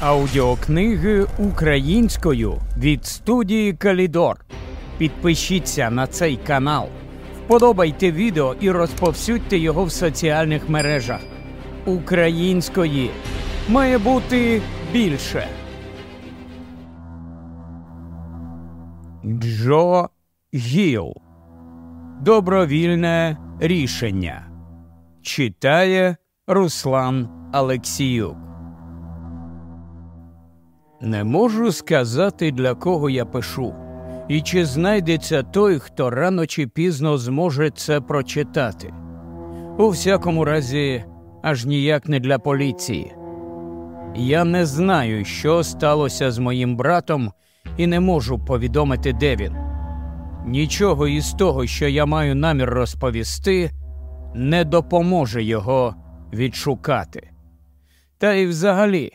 Аудіокниги українською від студії Калідор. Підпишіться на цей канал, вподобайте відео і розповсюдьте його в соціальних мережах. Української має бути більше. Джо Гіл. Добровільне рішення. Читає Руслан Алексіюк. Не можу сказати, для кого я пишу, і чи знайдеться той, хто рано чи пізно зможе це прочитати. У всякому разі, аж ніяк не для поліції. Я не знаю, що сталося з моїм братом, і не можу повідомити, де він. Нічого із того, що я маю намір розповісти, не допоможе його відшукати. Та й взагалі.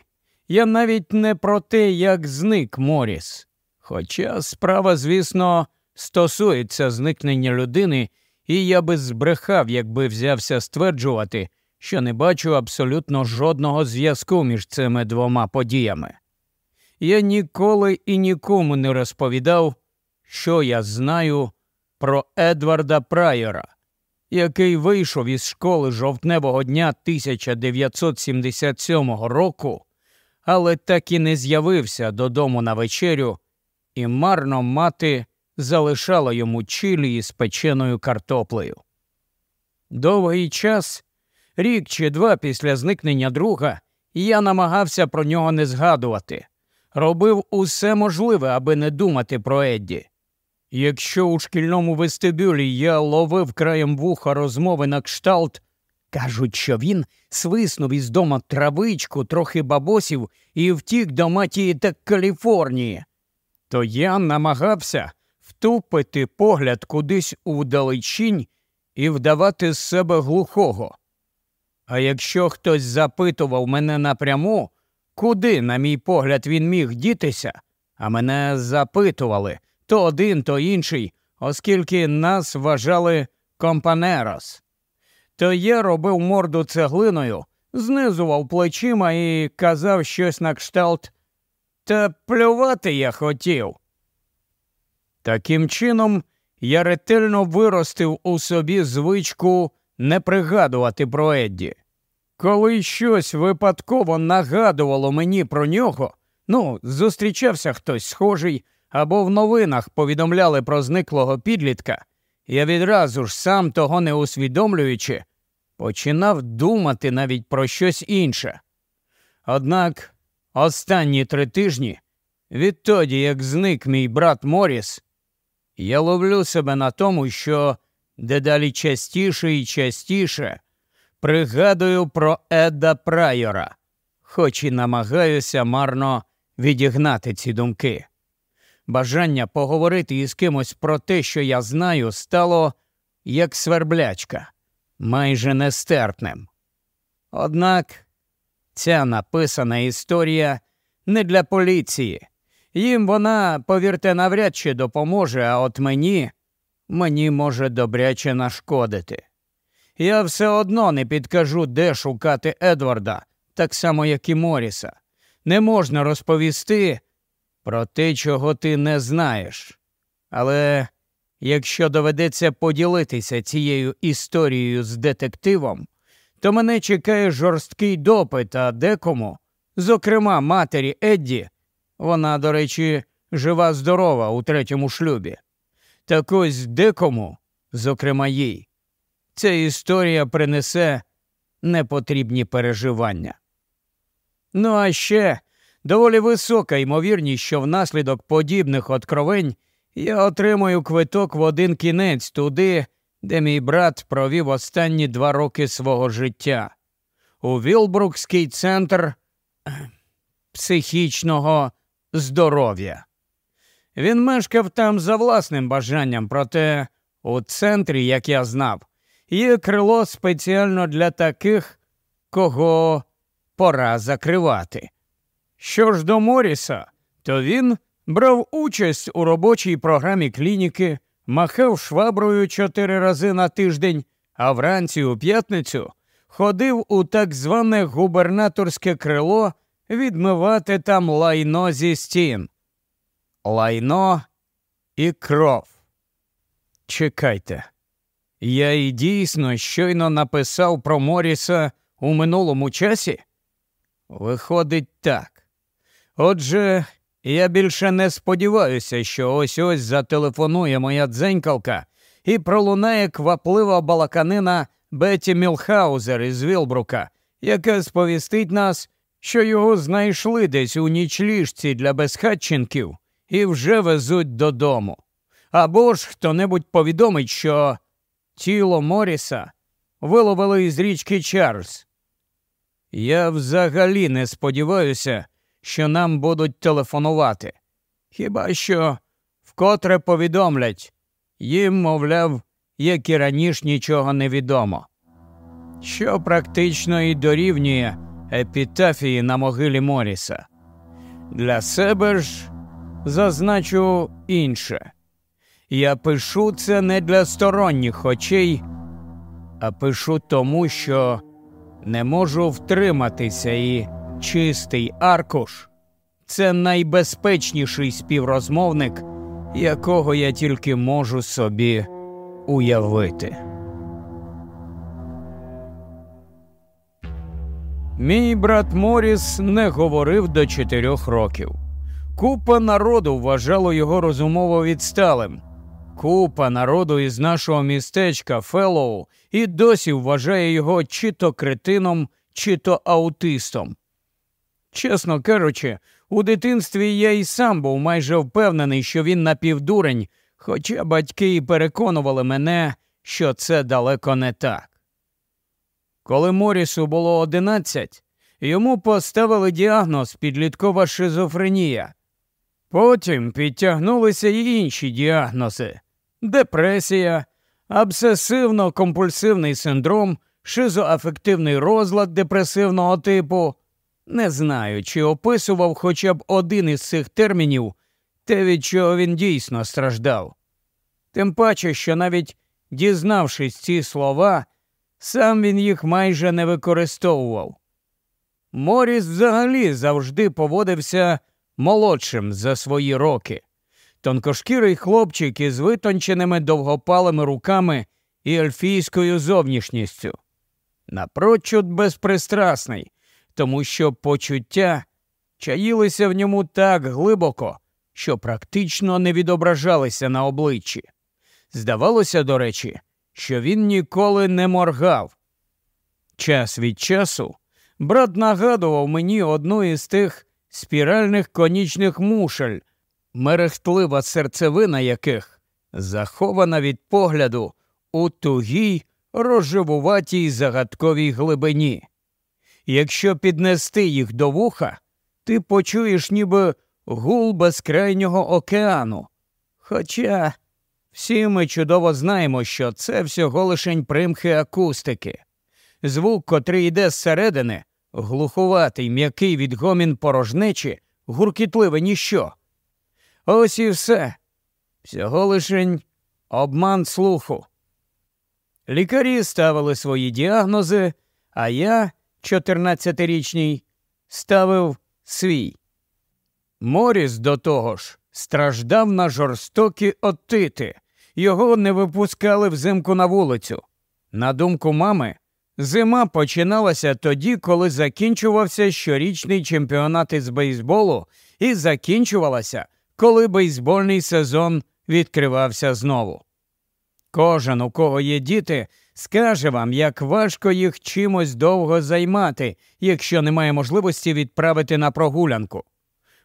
Я навіть не про те, як зник Моріс. Хоча справа, звісно, стосується зникнення людини, і я би збрехав, якби взявся стверджувати, що не бачу абсолютно жодного зв'язку між цими двома подіями. Я ніколи і нікому не розповідав, що я знаю про Едварда Прайора, який вийшов із школи жовтневого дня 1977 року але так і не з'явився додому на вечерю, і марно мати залишала йому чилі із печеною картоплею. Довгий час, рік чи два після зникнення друга, я намагався про нього не згадувати, робив усе можливе, аби не думати про Едді. Якщо у шкільному вестибюлі я ловив краєм вуха розмови на кшталт, Кажуть, що він свиснув із дома травичку, трохи бабосів і втік до матії та Каліфорнії. То я намагався втупити погляд кудись у вдалечінь і вдавати з себе глухого. А якщо хтось запитував мене напряму, куди, на мій погляд, він міг дітися, а мене запитували то один, то інший, оскільки нас вважали компанерос то я робив морду цеглиною, знизував плечима і казав щось на кшталт. Та плювати я хотів. Таким чином, я ретельно виростив у собі звичку не пригадувати про Едді. Коли щось випадково нагадувало мені про нього, ну, зустрічався хтось схожий, або в новинах повідомляли про зниклого підлітка, я відразу ж сам того не усвідомлюючи, починав думати навіть про щось інше. Однак останні три тижні, відтоді як зник мій брат Моріс, я ловлю себе на тому, що дедалі частіше і частіше пригадую про Еда Прайора, хоч і намагаюся марно відігнати ці думки. Бажання поговорити із кимось про те, що я знаю, стало як сверблячка майже нестерпним. Однак ця написана історія не для поліції. Їм вона, повірте, навряд чи допоможе, а от мені мені може добряче нашкодити. Я все одно не підкажу, де шукати Едварда, так само, як і Моріса. Не можна розповісти про те, чого ти не знаєш. Але Якщо доведеться поділитися цією історією з детективом, то мене чекає жорсткий допит, а декому, зокрема матері Едді, вона, до речі, жива здорова у третьому шлюбі. Так ось декому, зокрема їй, ця історія принесе непотрібні переживання. Ну а ще доволі висока ймовірність, що внаслідок подібних откровень я отримую квиток в один кінець туди, де мій брат провів останні два роки свого життя, у Вілбрукський центр психічного здоров'я. Він мешкав там за власним бажанням, проте у центрі, як я знав, є крило спеціально для таких, кого пора закривати. Що ж до Моріса, то він брав участь у робочій програмі клініки, махав шваброю чотири рази на тиждень, а вранці у п'ятницю ходив у так зване губернаторське крило відмивати там лайно зі стін. Лайно і кров. Чекайте. Я і дійсно щойно написав про Моріса у минулому часі? Виходить так. Отже, я більше не сподіваюся, що ось ось зателефонує моя дзенькалка і пролунає кваплива балаканина Беті Мілхаузер із Вілбрука, яка сповістить нас, що його знайшли десь у нічліжці для безхатченків і вже везуть додому. Або ж хто небудь повідомить, що тіло Моріса виловили із річки Чарльз. Я взагалі не сподіваюся, що нам будуть телефонувати. Хіба що вкотре повідомлять їм, мовляв, як і раніше нічого не відомо, що практично і дорівнює епітафії на могилі Моріса. Для себе ж зазначу інше. Я пишу це не для сторонніх очей, а пишу тому, що не можу втриматися і чистий аркуш це найбезпечніший співрозмовник, якого я тільки можу собі уявити. Мій брат Моріс не говорив до чотирьох років. Купа народу вважало його розумово відсталим. Купа народу із нашого містечка Феллоу і досі вважає його чи то кретином, чи то аутистом. Чесно кажучи, у дитинстві я і сам був майже впевнений, що він напівдурень, хоча батьки і переконували мене, що це далеко не так. Коли Морісу було одинадцять, йому поставили діагноз підліткова шизофренія. Потім підтягнулися й інші діагнози депресія, обсесивно-компульсивний синдром, шизоафективний розлад депресивного типу. Не знаю, чи описував хоча б один із цих термінів те, від чого він дійсно страждав. Тим паче, що навіть дізнавшись ці слова, сам він їх майже не використовував. Моріс взагалі завжди поводився молодшим за свої роки. Тонкошкірий хлопчик із витонченими довгопалими руками і ельфійською зовнішністю. Напрочуд безпристрасний, тому що почуття чаїлися в ньому так глибоко, що практично не відображалися на обличчі. Здавалося, до речі, що він ніколи не моргав. Час від часу брат нагадував мені одну із тих спіральних конічних мушель, мерехтлива серцевина яких захована від погляду у тугій, розживуватій загадковій глибині. Якщо піднести їх до вуха, ти почуєш ніби гул безкрайнього океану. Хоча всі ми чудово знаємо, що це всього лишень примхи акустики. Звук, котрий йде зсередини, глухуватий, м'який відгомін порожнечі, гуркітливе ніщо. Ось і все. Всього лишень обман слуху. Лікарі ставили свої діагнози, а я, 14-річний, ставив свій. Моріс до того ж страждав на жорстокі отити, його не випускали взимку на вулицю. На думку мами, зима починалася тоді, коли закінчувався щорічний чемпіонат із бейсболу, і закінчувалася, коли бейсбольний сезон відкривався знову. Кожен, у кого є діти, скаже вам, як важко їх чимось довго займати, якщо немає можливості відправити на прогулянку.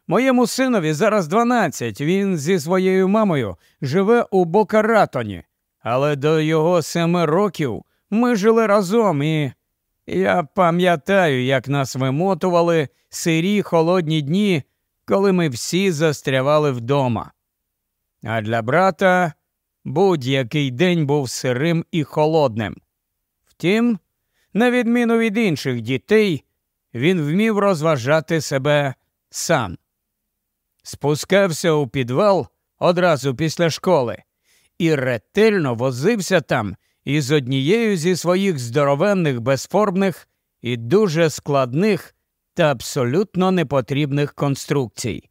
Моєму синові зараз 12, він зі своєю мамою живе у Бокаратоні, але до його семи років ми жили разом і. Я пам'ятаю, як нас вимотували сирі холодні дні, коли ми всі застрявали вдома. А для брата будь-який день був сирим і холодним. Втім, на відміну від інших дітей, він вмів розважати себе сам. Спускався у підвал одразу після школи і ретельно возився там із однією зі своїх здоровенних, безформних і дуже складних та абсолютно непотрібних конструкцій.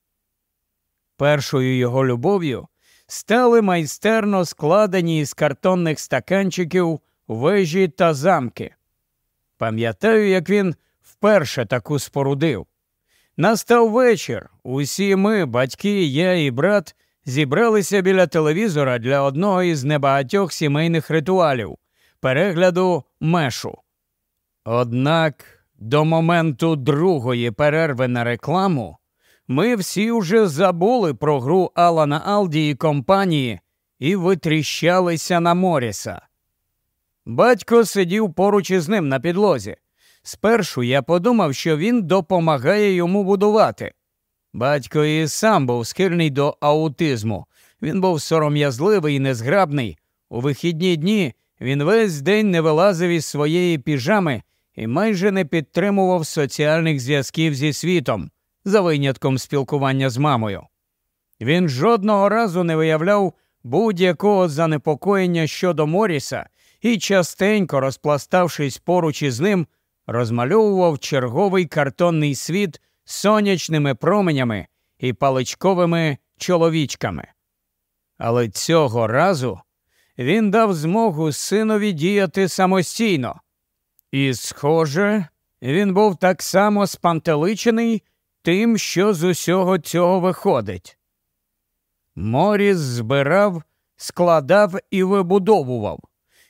Першою його любов'ю стали майстерно складені із картонних стаканчиків вежі та замки. Пам'ятаю, як він вперше таку спорудив. Настав вечір. Усі ми, батьки, я і брат, зібралися біля телевізора для одного із небагатьох сімейних ритуалів перегляду мешу. Однак до моменту другої перерви на рекламу ми всі вже забули про гру Алана Алді і компанії і витріщалися на Моріса. Батько сидів поруч із ним на підлозі. Спершу я подумав, що він допомагає йому будувати. Батько і сам був схильний до аутизму. Він був сором'язливий і незграбний. У вихідні дні він весь день не вилазив із своєї піжами і майже не підтримував соціальних зв'язків зі світом, за винятком спілкування з мамою. Він жодного разу не виявляв будь-якого занепокоєння щодо Моріса і, частенько розпластавшись поруч із ним, розмальовував черговий картонний світ сонячними променями і паличковими чоловічками. Але цього разу він дав змогу синові діяти самостійно. І, схоже, він був так само спантеличений тим, що з усього цього виходить. Моріс збирав, складав і вибудовував.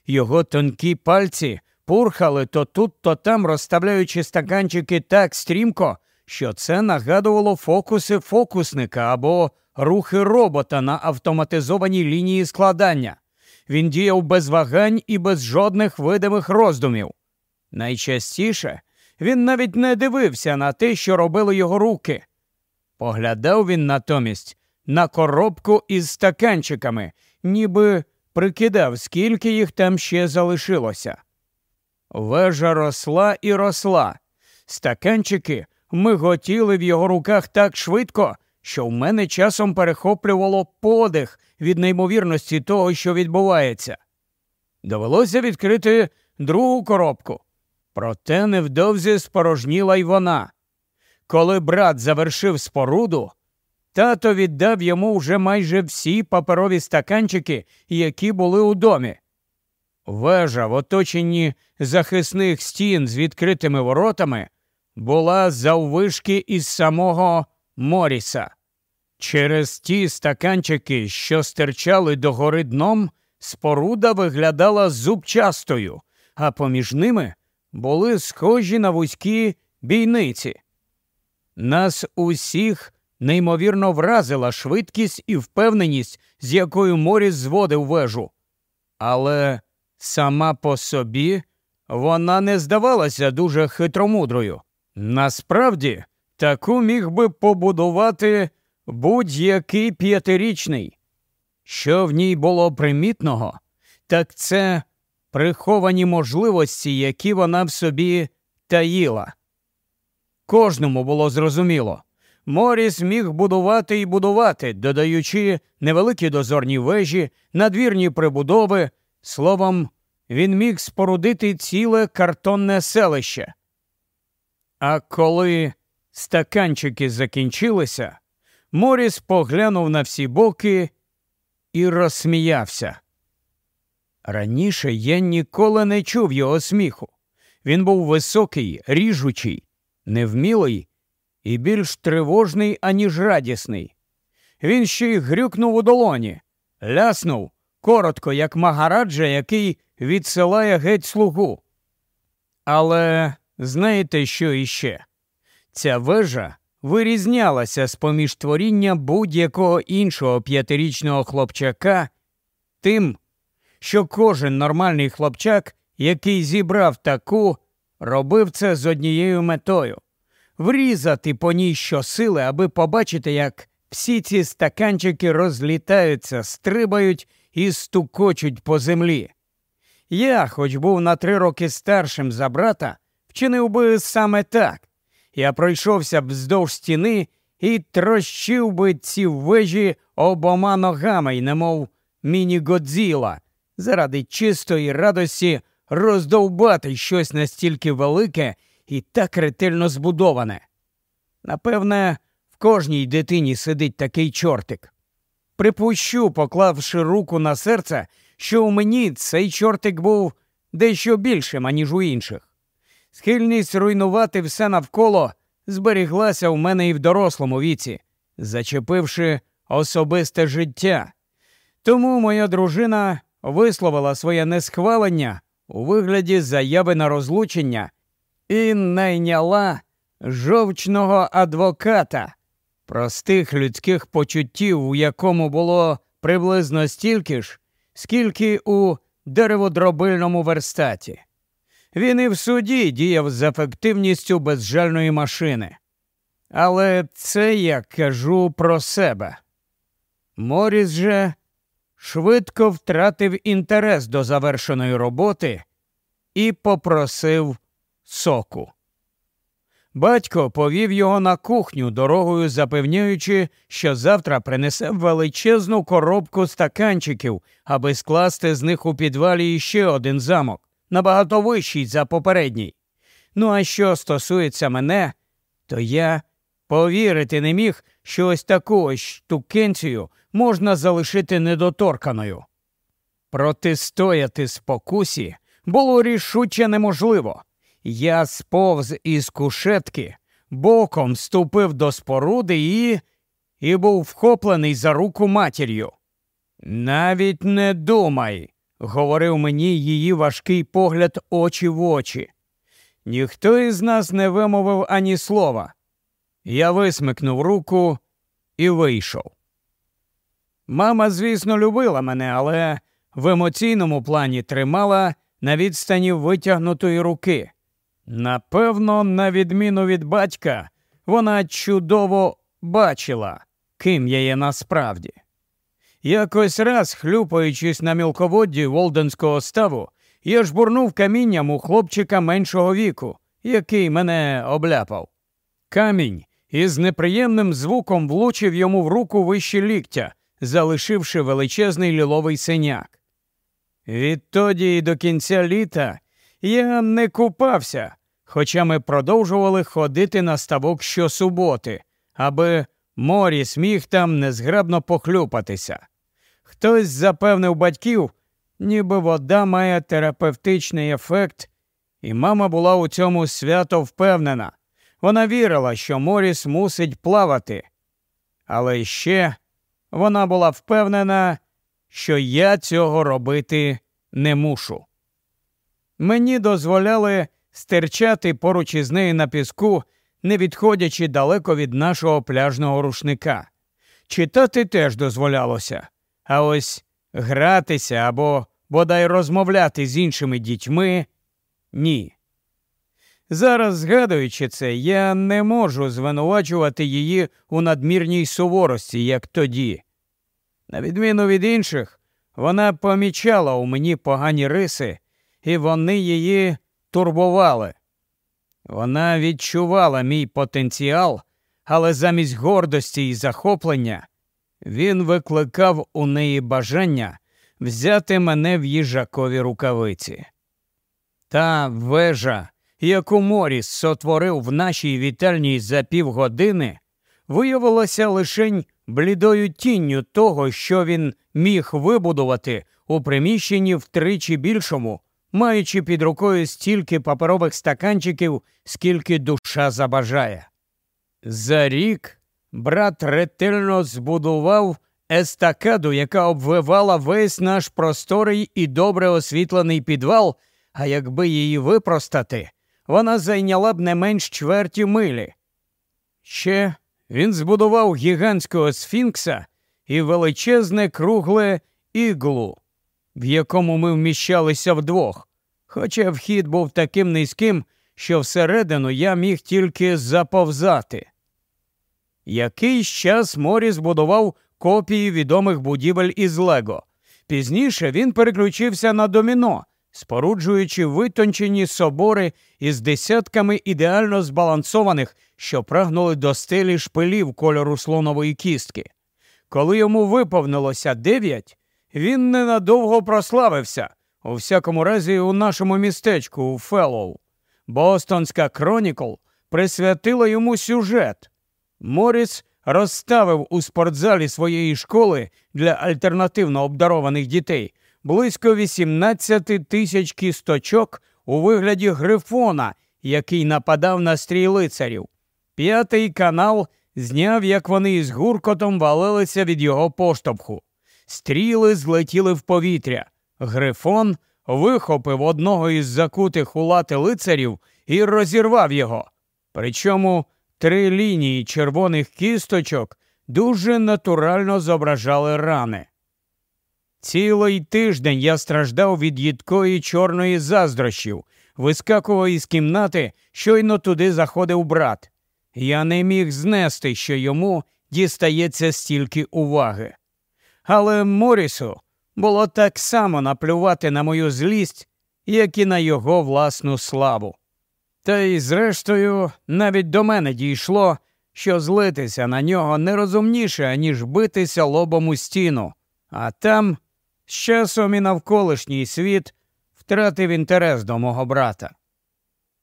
Його тонкі пальці пурхали то тут, то там, розставляючи стаканчики так стрімко, що це нагадувало фокуси фокусника або рухи робота на автоматизованій лінії складання. Він діяв без вагань і без жодних видимих роздумів. Найчастіше він навіть не дивився на те, що робили його руки. Поглядав він натомість на коробку із стаканчиками, ніби прикидав, скільки їх там ще залишилося. Вежа росла і росла. Стаканчики миготіли в його руках так швидко, що в мене часом перехоплювало подих від неймовірності того, що відбувається. Довелося відкрити другу коробку. Проте невдовзі спорожніла й вона. Коли брат завершив споруду, тато віддав йому вже майже всі паперові стаканчики, які були у домі. Вежа в оточенні захисних стін з відкритими воротами була заввишки із самого Моріса. Через ті стаканчики, що стирчали догори дном, споруда виглядала зубчастою, а поміж ними були схожі на вузькі бійниці. Нас усіх неймовірно вразила швидкість і впевненість, з якою Моріс зводив вежу. Але сама по собі вона не здавалася дуже хитромудрою. Насправді, таку міг би побудувати будь-який п'ятирічний. Що в ній було примітного, так це приховані можливості, які вона в собі таїла. Кожному було зрозуміло. Моріс міг будувати і будувати, додаючи невеликі дозорні вежі, надвірні прибудови. Словом, він міг спорудити ціле картонне селище. А коли стаканчики закінчилися, Моріс поглянув на всі боки і розсміявся. Раніше я ніколи не чув його сміху. Він був високий, ріжучий, невмілий і більш тривожний, аніж радісний. Він ще й грюкнув у долоні, ляснув коротко, як магараджа, який відсилає геть слугу. Але знаєте, що іще? Ця вежа вирізнялася з поміж творіння будь-якого іншого п'ятирічного хлопчака тим, що кожен нормальний хлопчак, який зібрав таку, робив це з однією метою врізати по ній щосили, аби побачити, як всі ці стаканчики розлітаються, стрибають і стукочуть по землі. Я, хоч був на три роки старшим за брата, вчинив би саме так. Я пройшовся б вздовж стіни і трощив би ці вежі обома ногами, немов міні-годзіла, заради чистої радості роздовбати щось настільки велике і так ретельно збудоване. Напевне, в кожній дитині сидить такий чортик. Припущу, поклавши руку на серце, що у мені цей чортик був дещо більшим, аніж у інших. Схильність руйнувати все навколо зберіглася у мене і в дорослому віці, зачепивши особисте життя. Тому моя дружина висловила своє несхвалення у вигляді заяви на розлучення і найняла жовчного адвоката, простих людських почуттів, у якому було приблизно стільки ж, скільки у дереводробильному верстаті. Він і в суді діяв з ефективністю безжальної машини. Але це я кажу про себе. Моріс же швидко втратив інтерес до завершеної роботи і попросив соку. Батько повів його на кухню, дорогою запевняючи, що завтра принесе величезну коробку стаканчиків, аби скласти з них у підвалі іще один замок, набагато вищий за попередній. Ну а що стосується мене, то я повірити не міг, що ось таку ось штукенцію можна залишити недоторканою. Протистояти спокусі було рішуче неможливо. Я сповз із кушетки, боком ступив до споруди і і був вхоплений за руку матір'ю. Навіть не думай, говорив мені її важкий погляд очі в очі. Ніхто із нас не вимовив ані слова. Я висмикнув руку і вийшов. Мама, звісно, любила мене, але в емоційному плані тримала на відстані витягнутої руки. Напевно, на відміну від батька, вона чудово бачила, ким я є насправді. Якось раз, хлюпаючись на мілководді Волденського ставу, я жбурнув камінням у хлопчика меншого віку, який мене обляпав. Камінь із неприємним звуком влучив йому в руку вище ліктя, залишивши величезний ліловий синяк. Відтоді і до кінця літа я не купався, хоча ми продовжували ходити на ставок щосуботи, аби Моріс міг там незграбно похлюпатися. Хтось запевнив батьків, ніби вода має терапевтичний ефект, і мама була у цьому свято впевнена. Вона вірила, що Моріс мусить плавати. Але ще вона була впевнена, що я цього робити не мушу. Мені дозволяли стирчати поруч із нею на піску, не відходячи далеко від нашого пляжного рушника. Читати теж дозволялося, а ось гратися або бодай розмовляти з іншими дітьми ні. Зараз, згадуючи це, я не можу звинувачувати її у надмірній суворості, як тоді. На відміну від інших, вона помічала у мені погані риси, і вони її турбували. Вона відчувала мій потенціал, але замість гордості і захоплення він викликав у неї бажання взяти мене в їжакові рукавиці. Та вежа, яку Моріс сотворив в нашій вітальні за півгодини, виявилася лишень блідою тінню того, що він міг вибудувати у приміщенні втричі більшому, маючи під рукою стільки паперових стаканчиків, скільки душа забажає. За рік брат ретельно збудував естакаду, яка обвивала весь наш просторий і добре освітлений підвал, а якби її випростати, вона зайняла б не менш чверті милі. Ще він збудував гігантського сфінкса і величезне кругле іглу, в якому ми вміщалися вдвох, хоча вхід був таким низьким, що всередину я міг тільки заповзати. Якийсь час Морі збудував копії відомих будівель із Лего. Пізніше він переключився на доміно, споруджуючи витончені собори із десятками ідеально збалансованих, що прагнули до стелі шпилів кольору слонової кістки. Коли йому виповнилося дев'ять, він ненадовго прославився, у всякому разі, у нашому містечку у Феллоу. Бостонська Кронікл присвятила йому сюжет. Моріс розставив у спортзалі своєї школи для альтернативно обдарованих дітей близько 18 тисяч кісточок у вигляді грифона, який нападав на стрій лицарів. П'ятий канал зняв, як вони із гуркотом валилися від його поштовху. Стріли злетіли в повітря. Грифон вихопив одного із закутих у лати лицарів і розірвав його. Причому три лінії червоних кісточок дуже натурально зображали рани. Цілий тиждень я страждав від їдкої чорної заздрощів, вискакував із кімнати, щойно туди заходив брат. Я не міг знести, що йому дістається стільки уваги. Але Морісу було так само наплювати на мою злість, як і на його власну славу. Та й, зрештою, навіть до мене дійшло, що злитися на нього не розумніше, ніж битися лобом у стіну, а там з часом і навколишній світ втратив інтерес до мого брата.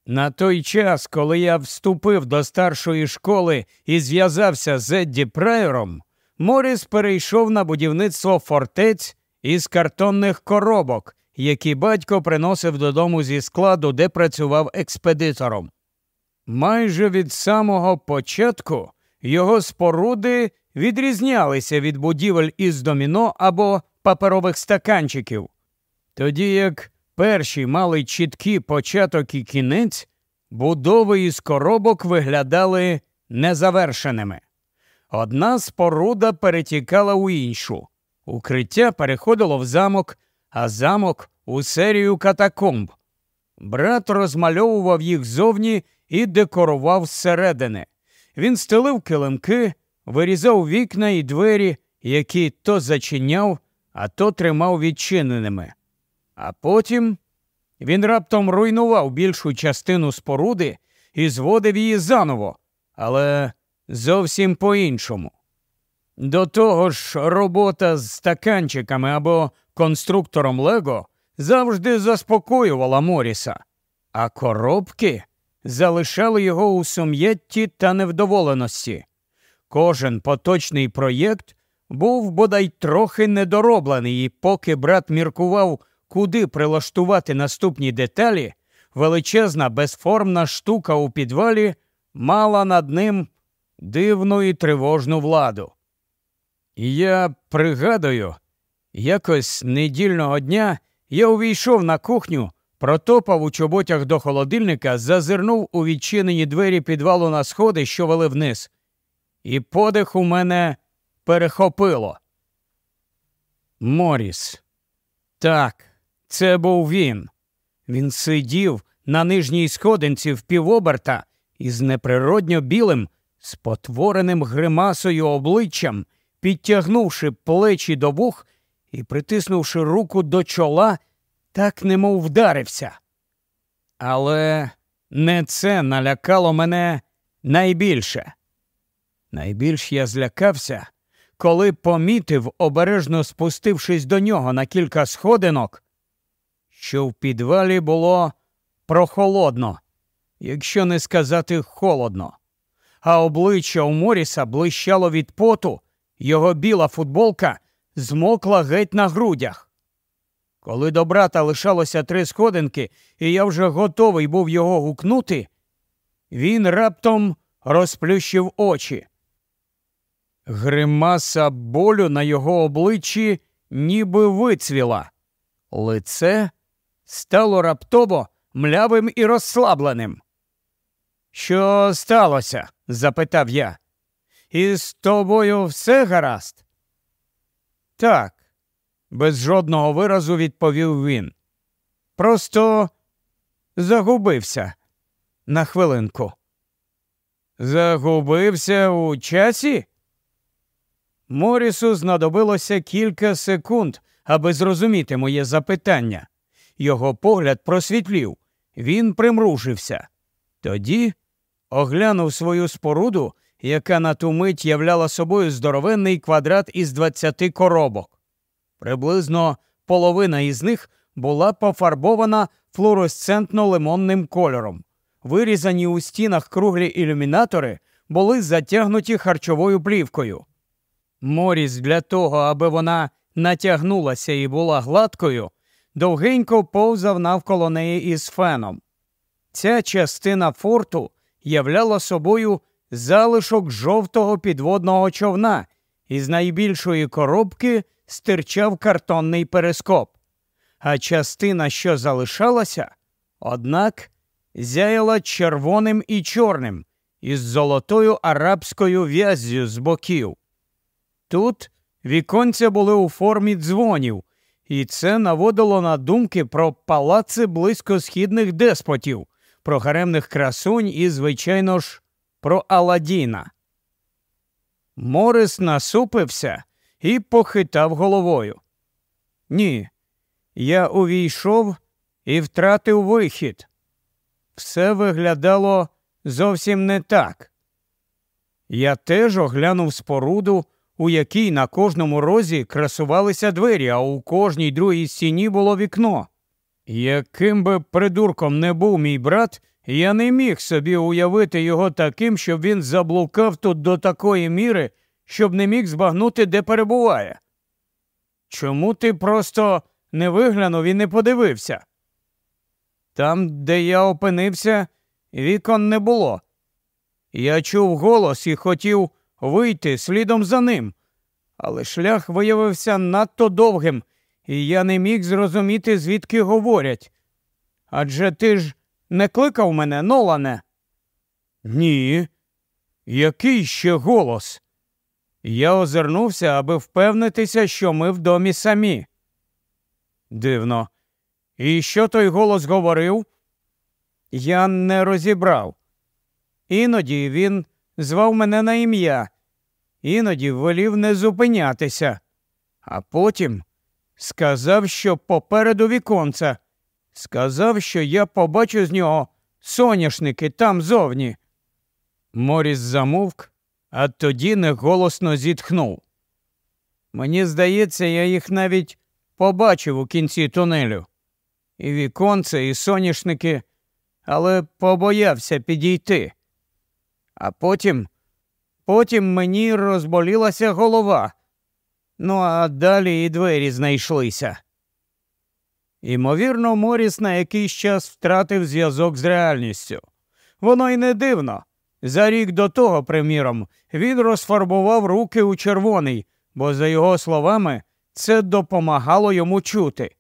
На той час, коли я вступив до старшої школи і зв'язався з Едді Прайером, Моріс перейшов на будівництво фортець із картонних коробок, які батько приносив додому зі складу, де працював експедитором. Майже від самого початку його споруди відрізнялися від будівель із доміно або паперових стаканчиків, тоді як перші мали чіткий початок і кінець, будови із коробок виглядали незавершеними. Одна споруда перетікала у іншу, укриття переходило в замок, а замок у серію катакомб. Брат розмальовував їх зовні і декорував зсередини. Він стелив килимки, вирізав вікна і двері, які то зачиняв, а то тримав відчиненими. А потім він раптом руйнував більшу частину споруди і зводив її заново, але зовсім по-іншому. До того ж, робота з стаканчиками або конструктором Лего завжди заспокоювала Моріса, а коробки залишали його у сум'ятті та невдоволеності. Кожен поточний проєкт був бодай трохи недороблений, і поки брат міркував, куди прилаштувати наступні деталі, величезна безформна штука у підвалі мала над ним дивну і тривожну владу. Я пригадую, якось недільного дня я увійшов на кухню, протопав у чоботях до холодильника, зазирнув у відчинені двері підвалу на сходи, що вели вниз, і подих у мене перехопило. Моріс. Так, це був він. Він сидів на нижній сходинці в півоберта із неприродньо білим, спотвореним гримасою обличчям, підтягнувши плечі до вух і притиснувши руку до чола, так немов вдарився. Але не це налякало мене найбільше. Найбільш я злякався, коли помітив, обережно спустившись до нього на кілька сходинок, що в підвалі було прохолодно, якщо не сказати холодно, а обличчя у Моріса блищало від поту, його біла футболка змокла геть на грудях. Коли до брата лишалося три сходинки, і я вже готовий був його гукнути, він раптом розплющив очі. Гримаса болю на його обличчі ніби вицвіла. Лице стало раптово млявим і розслабленим. Що сталося? запитав я. Із тобою все гаразд? Так, без жодного виразу відповів він. Просто загубився на хвилинку. Загубився у часі? Морісу знадобилося кілька секунд, аби зрозуміти моє запитання. Його погляд просвітлів, він примружився. Тоді оглянув свою споруду, яка на ту мить являла собою здоровенний квадрат із двадцяти коробок. Приблизно половина із них була пофарбована флуоресцентно лимонним кольором, вирізані у стінах круглі ілюмінатори були затягнуті харчовою плівкою. Моріс для того, аби вона натягнулася і була гладкою, довгенько повзав навколо неї із феном. Ця частина форту являла собою залишок жовтого підводного човна, і з найбільшої коробки стирчав картонний перископ. А частина, що залишалася, однак зяяла червоним і чорним із золотою арабською в'яззю з боків. Тут віконця були у формі дзвонів, і це наводило на думки про палаци близькосхідних деспотів, про гаремних красунь і, звичайно ж, про Аладдіна. Морис насупився і похитав головою. Ні, я увійшов і втратив вихід. Все виглядало зовсім не так. Я теж оглянув споруду, у якій на кожному розі красувалися двері, а у кожній другій стіні було вікно. Яким би придурком не був мій брат, я не міг собі уявити його таким, щоб він заблукав тут до такої міри, щоб не міг збагнути, де перебуває. Чому ти просто не виглянув і не подивився? Там, де я опинився, вікон не було. Я чув голос і хотів вийти слідом за ним, але шлях виявився надто довгим, і я не міг зрозуміти, звідки говорять. Адже ти ж не кликав мене, Нолане? Ні. Який ще голос? Я озирнувся, аби впевнитися, що ми в домі самі. Дивно. І що той голос говорив? Я не розібрав. Іноді він звав мене на ім'я, іноді волів не зупинятися, а потім сказав, що попереду віконця, сказав, що я побачу з нього соняшники там зовні. Моріс замовк, а тоді неголосно зітхнув. Мені здається, я їх навіть побачив у кінці тунелю. І віконце, і соняшники, але побоявся підійти. А потім, потім мені розболілася голова. Ну, а далі і двері знайшлися. Імовірно, Моріс на якийсь час втратив зв'язок з реальністю. Воно й не дивно. За рік до того, приміром, він розфарбував руки у червоний, бо, за його словами, це допомагало йому чути.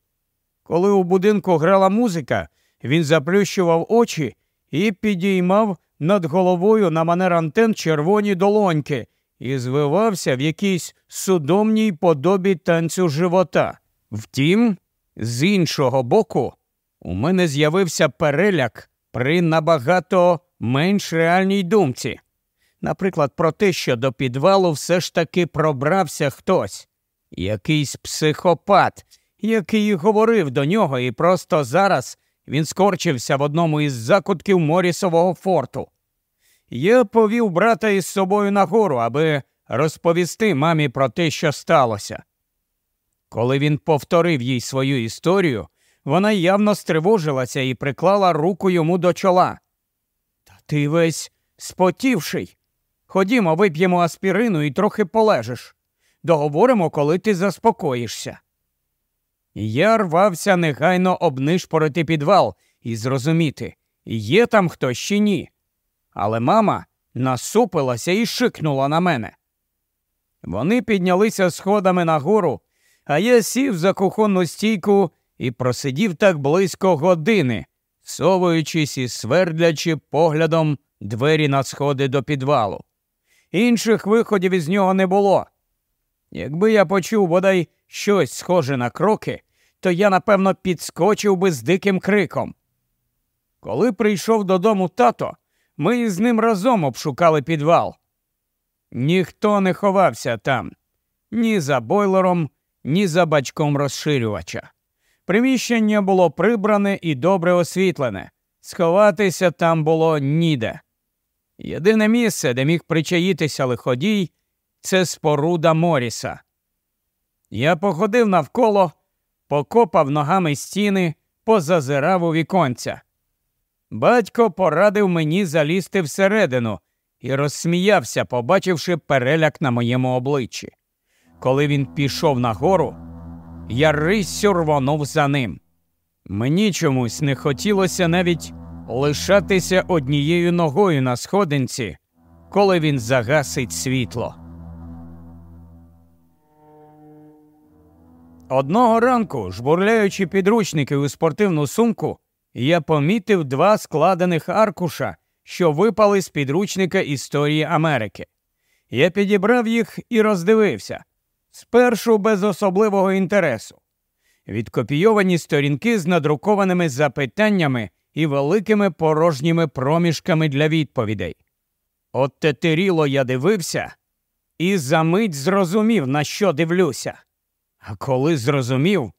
Коли у будинку грала музика, він заплющував очі і підіймав над головою на манер антен червоні долоньки і звивався в якійсь судомній подобі танцю живота. Втім, з іншого боку, у мене з'явився переляк при набагато менш реальній думці. Наприклад, про те, що до підвалу все ж таки пробрався хтось, якийсь психопат, який говорив до нього, і просто зараз він скорчився в одному із закутків Морісового форту. Я повів брата із собою нагору, аби розповісти мамі про те, що сталося. Коли він повторив їй свою історію, вона явно стривожилася і приклала руку йому до чола. Та ти весь спотівший. Ходімо, вип'ємо аспірину і трохи полежиш. Договоримо, коли ти заспокоїшся. Я рвався негайно обнишпорити підвал і зрозуміти, є там хтось чи ні. Але мама насупилася і шикнула на мене. Вони піднялися сходами нагору, а я сів за кухонну стійку і просидів так близько години, совуючись і свердлячи поглядом двері на сходи до підвалу. Інших виходів із нього не було. Якби я почув бодай щось схоже на кроки, то я, напевно, підскочив би з диким криком. Коли прийшов додому тато, ми з ним разом обшукали підвал. Ніхто не ховався там ні за бойлером, ні за бачком розширювача. Приміщення було прибране і добре освітлене, сховатися там було ніде. Єдине місце, де міг причаїтися лиходій, це споруда Моріса. Я походив навколо, покопав ногами стіни, позазирав у віконця. Батько порадив мені залізти всередину і розсміявся, побачивши переляк на моєму обличчі. Коли він пішов нагору, я риссю рвонув за ним. Мені чомусь не хотілося навіть лишатися однією ногою на сходинці, коли він загасить світло. Одного ранку, жбурляючи підручники у спортивну сумку, я помітив два складених аркуша, що випали з підручника Історії Америки. Я підібрав їх і роздивився спершу без особливого інтересу. Відкопійовані сторінки з надрукованими запитаннями і великими порожніми проміжками для відповідей. От тетеріло я дивився і за мить зрозумів, на що дивлюся. А коли зрозумів,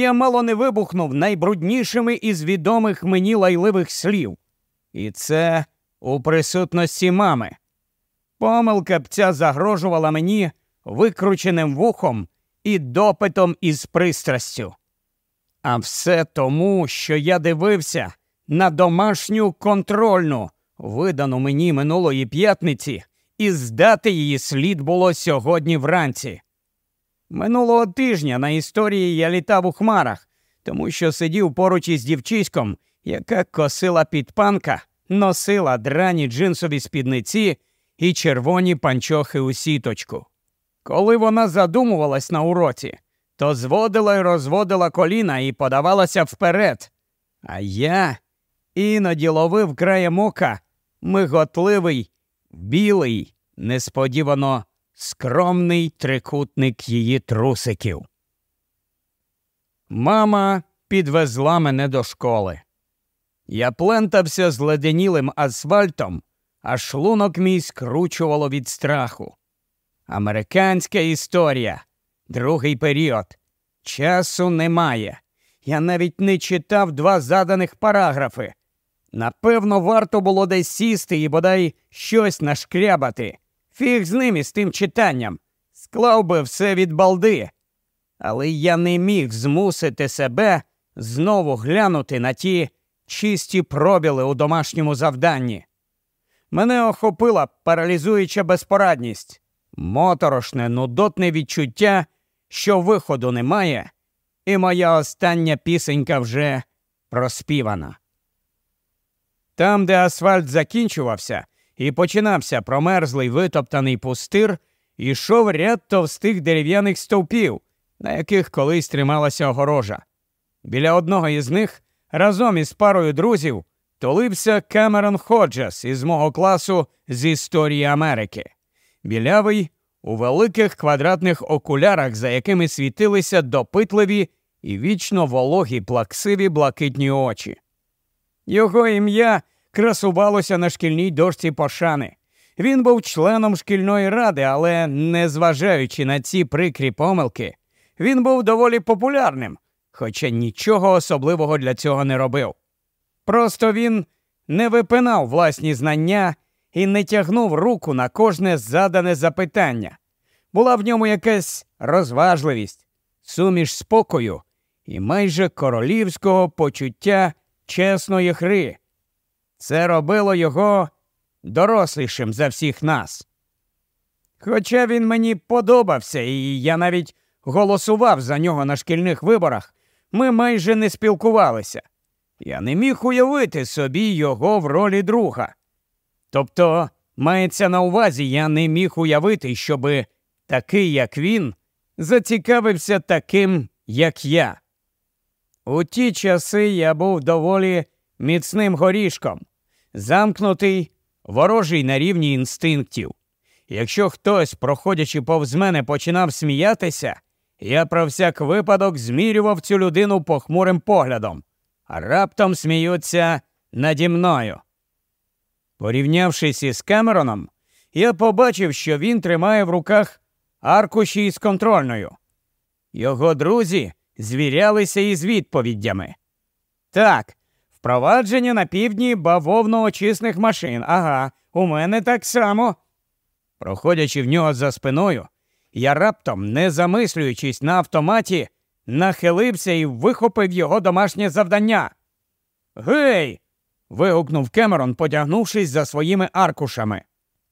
я мало не вибухнув найбруднішими із відомих мені лайливих слів. І це у присутності мами. Помилка б ця загрожувала мені викрученим вухом і допитом із пристрастю. А все тому, що я дивився на домашню контрольну, видану мені минулої п'ятниці, і здати її слід було сьогодні вранці. Минулого тижня на історії я літав у хмарах, тому що сидів поруч із дівчиськом, яка косила підпанка, носила драні джинсові спідниці і червоні панчохи у сіточку. Коли вона задумувалась на уроці, то зводила й розводила коліна і подавалася вперед. А я іноді ловив краєм ока миготливий, білий, несподівано скромний трикутник її трусиків. Мама підвезла мене до школи. Я плентався з леденілим асфальтом, а шлунок мій скручувало від страху. Американська історія, другий період. Часу немає. Я навіть не читав два заданих параграфи. Напевно, варто було десь сісти і бодай щось нашкрябати. Фіг з ним і з тим читанням. Склав би все від балди. Але я не міг змусити себе знову глянути на ті чисті пробіли у домашньому завданні. Мене охопила паралізуюча безпорадність, моторошне, нудотне відчуття, що виходу немає, і моя остання пісенька вже проспівана. Там, де асфальт закінчувався, і починався промерзлий витоптаний пустир, ішов ряд товстих дерев'яних стовпів, на яких колись трималася огорожа. Біля одного із них разом із парою друзів тулився Камерон Ходжес із мого класу з історії Америки. Білявий у великих квадратних окулярах, за якими світилися допитливі і вічно вологі плаксиві блакитні очі. Його ім'я красувалося на шкільній дошці пошани. Він був членом шкільної ради, але, незважаючи на ці прикрі помилки, він був доволі популярним, хоча нічого особливого для цього не робив. Просто він не випинав власні знання і не тягнув руку на кожне задане запитання. Була в ньому якась розважливість, суміш спокою і майже королівського почуття чесної гри. Це робило його дорослішим за всіх нас. Хоча він мені подобався, і я навіть голосував за нього на шкільних виборах, ми майже не спілкувалися. Я не міг уявити собі його в ролі друга. Тобто, мається на увазі, я не міг уявити, щоби такий, як він, зацікавився таким, як я. У ті часи я був доволі міцним горішком, замкнутий, ворожий на рівні інстинктів. Якщо хтось, проходячи повз мене, починав сміятися, я про всяк випадок змірював цю людину похмурим поглядом, а раптом сміються наді мною. Порівнявшись із Камероном, я побачив, що він тримає в руках аркуші із контрольною. Його друзі звірялися із відповідями. Так, впровадження на півдні бавовно-очисних машин. Ага, у мене так само. Проходячи в нього за спиною, я раптом, не замислюючись на автоматі, нахилився і вихопив його домашнє завдання. Гей, вигукнув Кемерон, потягнувшись за своїми аркушами.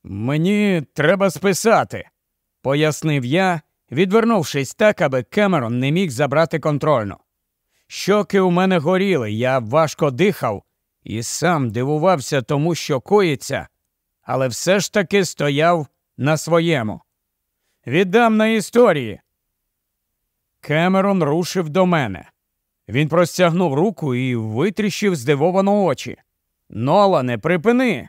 Мені треба списати, пояснив я, відвернувшись так, аби Кемерон не міг забрати контрольну. Щоки у мене горіли, я важко дихав і сам дивувався тому, що коїться, але все ж таки стояв на своєму. Віддам на історії. Кемерон рушив до мене. Він простягнув руку і витріщив здивовано очі. Нолане, припини.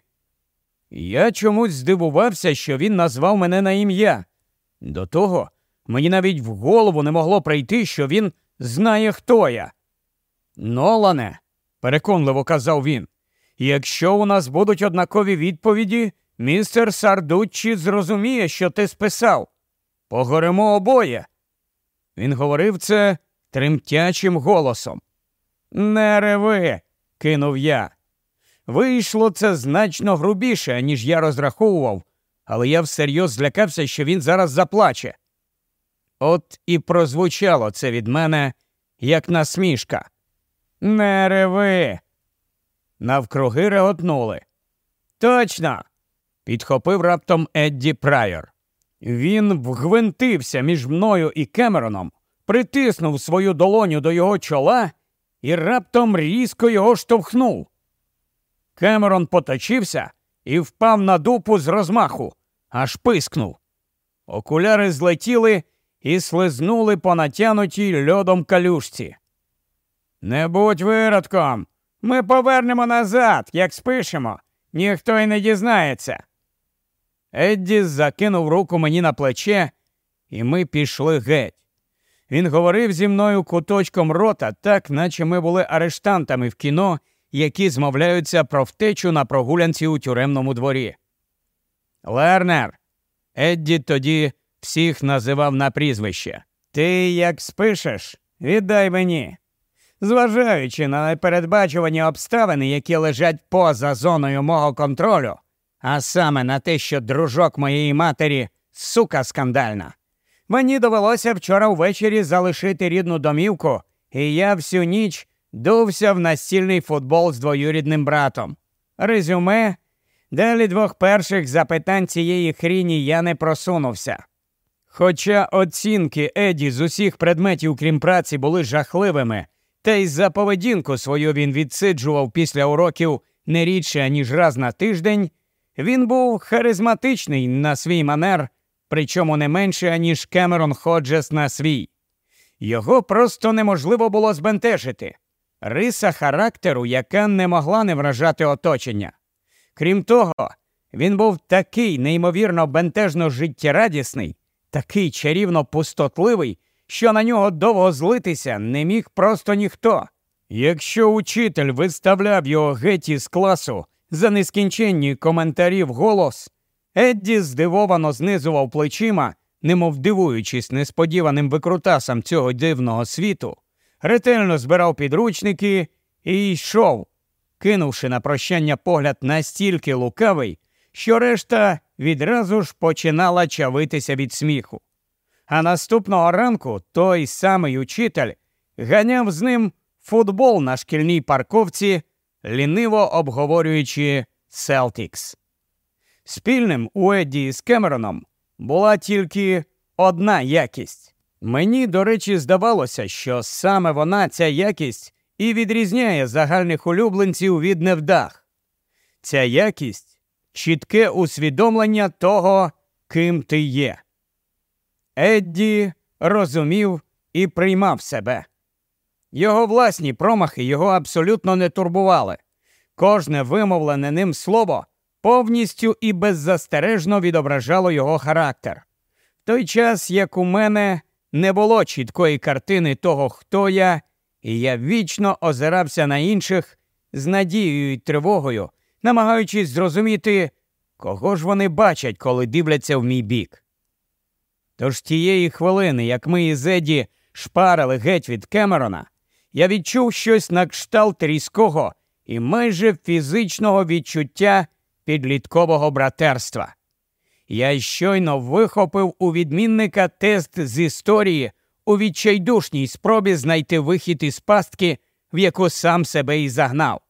Я чомусь здивувався, що він назвав мене на ім'я. До того мені навіть в голову не могло прийти, що він знає, хто я. Нолане, переконливо казав він, якщо у нас будуть однакові відповіді, містер Сардуччі зрозуміє, що ти списав. Погоремо обоє. Він говорив це тремтячим голосом. Не реви, кинув я. Вийшло це значно грубіше, ніж я розраховував, але я всерйоз злякався, що він зараз заплаче. От і прозвучало це від мене, як насмішка. Не реви. Навкруги реготнули. Точно. підхопив раптом Едді Прайор. Він вгвинтився між мною і Кемероном, притиснув свою долоню до його чола і раптом різко його штовхнув. Кемерон поточився і впав на дупу з розмаху, аж пискнув. Окуляри злетіли і слизнули по натянутій льодом калюшці. Не будь виродком. Ми повернемо назад, як спишемо. Ніхто й не дізнається. Едді закинув руку мені на плече, і ми пішли геть. Він говорив зі мною куточком рота, так наче ми були арештантами в кіно, які змовляються про втечу на прогулянці у тюремному дворі. Лернер, Едді тоді всіх називав на прізвище. Ти як спишеш, віддай мені. Зважаючи на непередбачувані обставини, які лежать поза зоною мого контролю, а саме на те, що дружок моєї матері сука скандальна. Мені довелося вчора ввечері залишити рідну домівку, і я всю ніч дувся в настільний футбол з двоюрідним братом. Резюме далі двох перших запитань цієї хріні я не просунувся. Хоча оцінки Еді з усіх предметів, крім праці, були жахливими, та й за поведінку свою він відсиджував після уроків не рідше, ніж раз на тиждень. Він був харизматичний на свій манер, причому не менше, ніж Кемерон Ходжес на свій. Його просто неможливо було збентежити. Риса характеру, яка не могла не вражати оточення. Крім того, він був такий неймовірно бентежно життєрадісний, такий чарівно пустотливий, що на нього довго злитися не міг просто ніхто. Якщо учитель виставляв його геть із класу за нескінченні коментарі в голос, Едді здивовано знизував плечима, немов дивуючись несподіваним викрутасам цього дивного світу, ретельно збирав підручники і йшов, кинувши на прощання погляд настільки лукавий, що решта відразу ж починала чавитися від сміху. А наступного ранку той самий учитель ганяв з ним футбол на шкільній парковці ліниво обговорюючи Селтікс. Спільним у Едді з Кемероном була тільки одна якість. Мені, до речі, здавалося, що саме вона, ця якість, і відрізняє загальних улюбленців від невдах. Ця якість чітке усвідомлення того, ким ти є. Едді розумів і приймав себе. Його власні промахи його абсолютно не турбували. Кожне вимовлене ним слово повністю і беззастережно відображало його характер. В той час, як у мене не було чіткої картини того, хто я, і я вічно озирався на інших з надією і тривогою, намагаючись зрозуміти, кого ж вони бачать, коли дивляться в мій бік. Тож тієї хвилини, як ми із Еді шпарили геть від Кемерона, я відчув щось на кшталт різкого і майже фізичного відчуття підліткового братерства. Я щойно вихопив у відмінника тест з історії у відчайдушній спробі знайти вихід із пастки, в яку сам себе і загнав.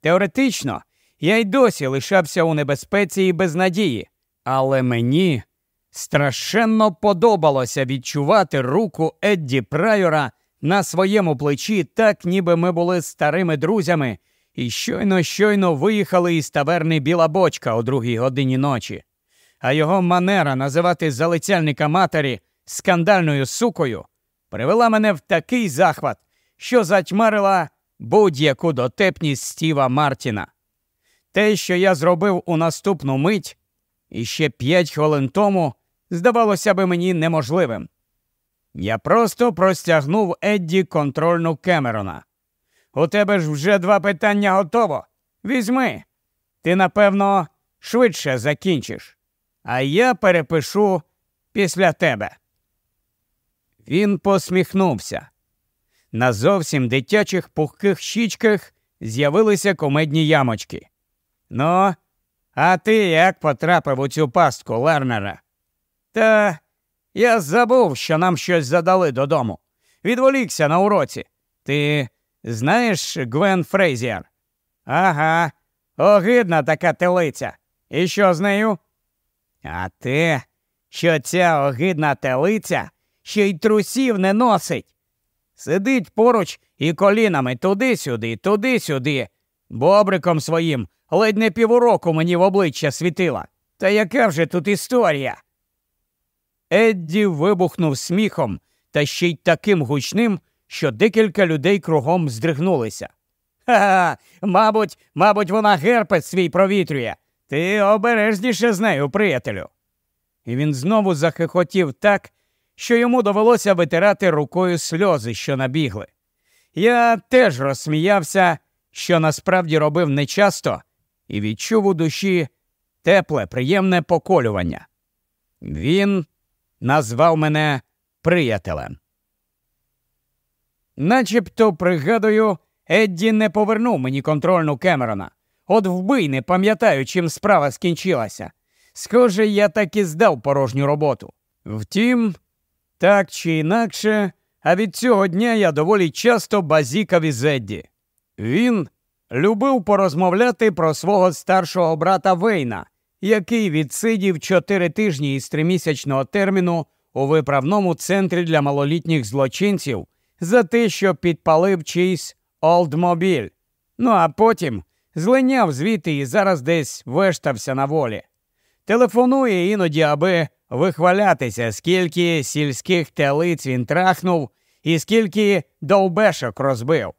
Теоретично, я й досі лишався у небезпеці і безнадії, але мені страшенно подобалося відчувати руку Едді Прайора на своєму плечі, так ніби ми були старими друзями, і щойно щойно виїхали із таверни Біла бочка о другій годині ночі. А його манера називати залицяльника матері скандальною сукою привела мене в такий захват, що затьмарила будь-яку дотепність Стіва Мартіна. Те, що я зробив у наступну мить, і ще п'ять хвилин тому, здавалося би мені неможливим. Я просто простягнув Едді контрольну Кемерона. У тебе ж вже два питання готово. Візьми. Ти, напевно, швидше закінчиш, а я перепишу після тебе. Він посміхнувся. На зовсім дитячих пухких щічках з'явилися комедні ямочки. Ну, а ти як потрапив у цю пастку, Лернера? Та я забув, що нам щось задали додому. Відволікся на уроці. Ти знаєш Гвен Фрейзіар? Ага, огидна така телиця. І що з нею? А те, що ця огидна телиця ще й трусів не носить. Сидить поруч і колінами туди-сюди, туди-сюди, бобриком своїм ледь не півроку мені в обличчя світила. Та яка вже тут історія? Едді вибухнув сміхом та ще й таким гучним, що декілька людей кругом здригнулися. Ха, мабуть, мабуть, вона герпес свій провітрює. Ти обережніше з нею, приятелю. І він знову захихотів так, що йому довелося витирати рукою сльози, що набігли. Я теж розсміявся, що насправді робив нечасто, і відчув у душі тепле, приємне поколювання. Він назвав мене приятелем. Начебто, пригадую, Едді не повернув мені контрольну Кемерона. От вбий, не пам'ятаю, чим справа скінчилася. Схоже, я так і здав порожню роботу. Втім, так чи інакше, а від цього дня я доволі часто базікав із Едді. Він любив порозмовляти про свого старшого брата Вейна, який відсидів чотири тижні із тримісячного терміну у виправному центрі для малолітніх злочинців за те, що підпалив чийсь олдмобіль. Ну а потім злиняв звідти і зараз десь вештався на волі. Телефонує іноді, аби вихвалятися, скільки сільських телиць він трахнув і скільки довбешок розбив.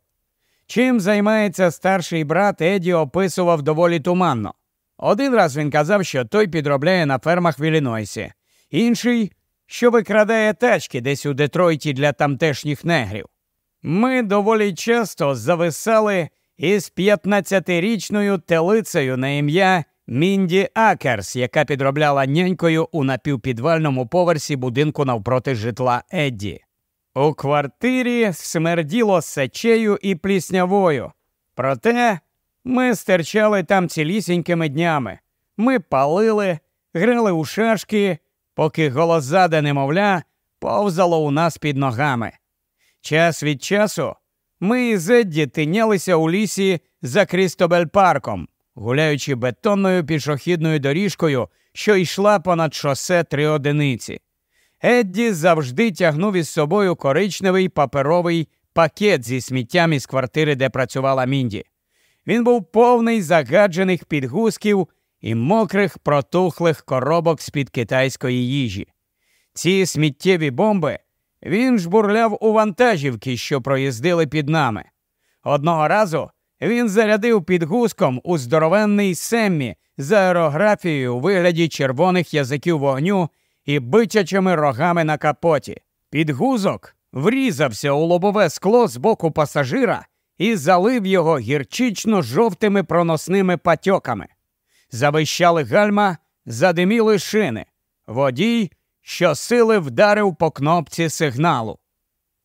Чим займається старший брат, Еді описував доволі туманно. Один раз він казав, що той підробляє на фермах в Іллінойсі, інший, що викрадає тачки десь у Детройті для тамтешніх негрів. Ми доволі часто зависали із 15-річною телицею на ім'я Мінді Акерс, яка підробляла нянькою у напівпідвальному поверсі будинку навпроти житла Едді. У квартирі смерділо сечею і пліснявою. Проте ми стирчали там цілісінькими днями. Ми палили, грали у шашки, поки голозаде немовля повзало у нас під ногами. Час від часу ми із Едді тинялися у лісі за Крістобель парком, гуляючи бетонною пішохідною доріжкою, що йшла понад шосе три одиниці. Едді завжди тягнув із собою коричневий паперовий пакет зі сміттям із квартири, де працювала Мінді. Він був повний загаджених підгузків і мокрих протухлих коробок з-під китайської їжі. Ці сміттєві бомби він жбурляв у вантажівки, що проїздили під нами. Одного разу він зарядив підгузком у здоровенний Семмі з аерографією у вигляді червоних язиків вогню і бичачими рогами на капоті. Підгузок врізався у лобове скло з боку пасажира і залив його гірчично жовтими проносними патьоками. Завищали гальма, задиміли шини. Водій щосили вдарив по кнопці сигналу.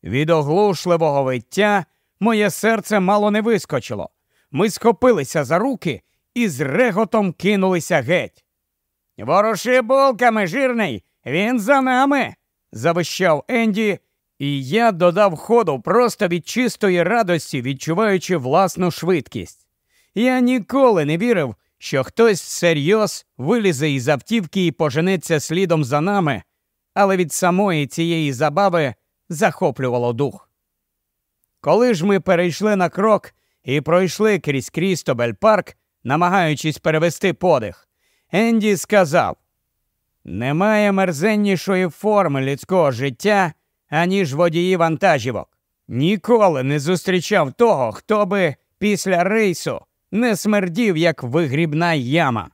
Від оглушливого виття моє серце мало не вискочило. Ми схопилися за руки і з реготом кинулися геть. Воруши булками, жирний, він за нами, завищав Енді, і я додав ходу просто від чистої радості, відчуваючи власну швидкість. Я ніколи не вірив, що хтось всерйоз вилізе із автівки і поженеться слідом за нами, але від самої цієї забави захоплювало дух. Коли ж ми перейшли на крок і пройшли крізь Крістобель парк, намагаючись перевести подих, Енді сказав немає мерзеннішої форми людського життя, аніж водії вантажівок. Ніколи не зустрічав того, хто би після рейсу не смердів, як вигрібна яма.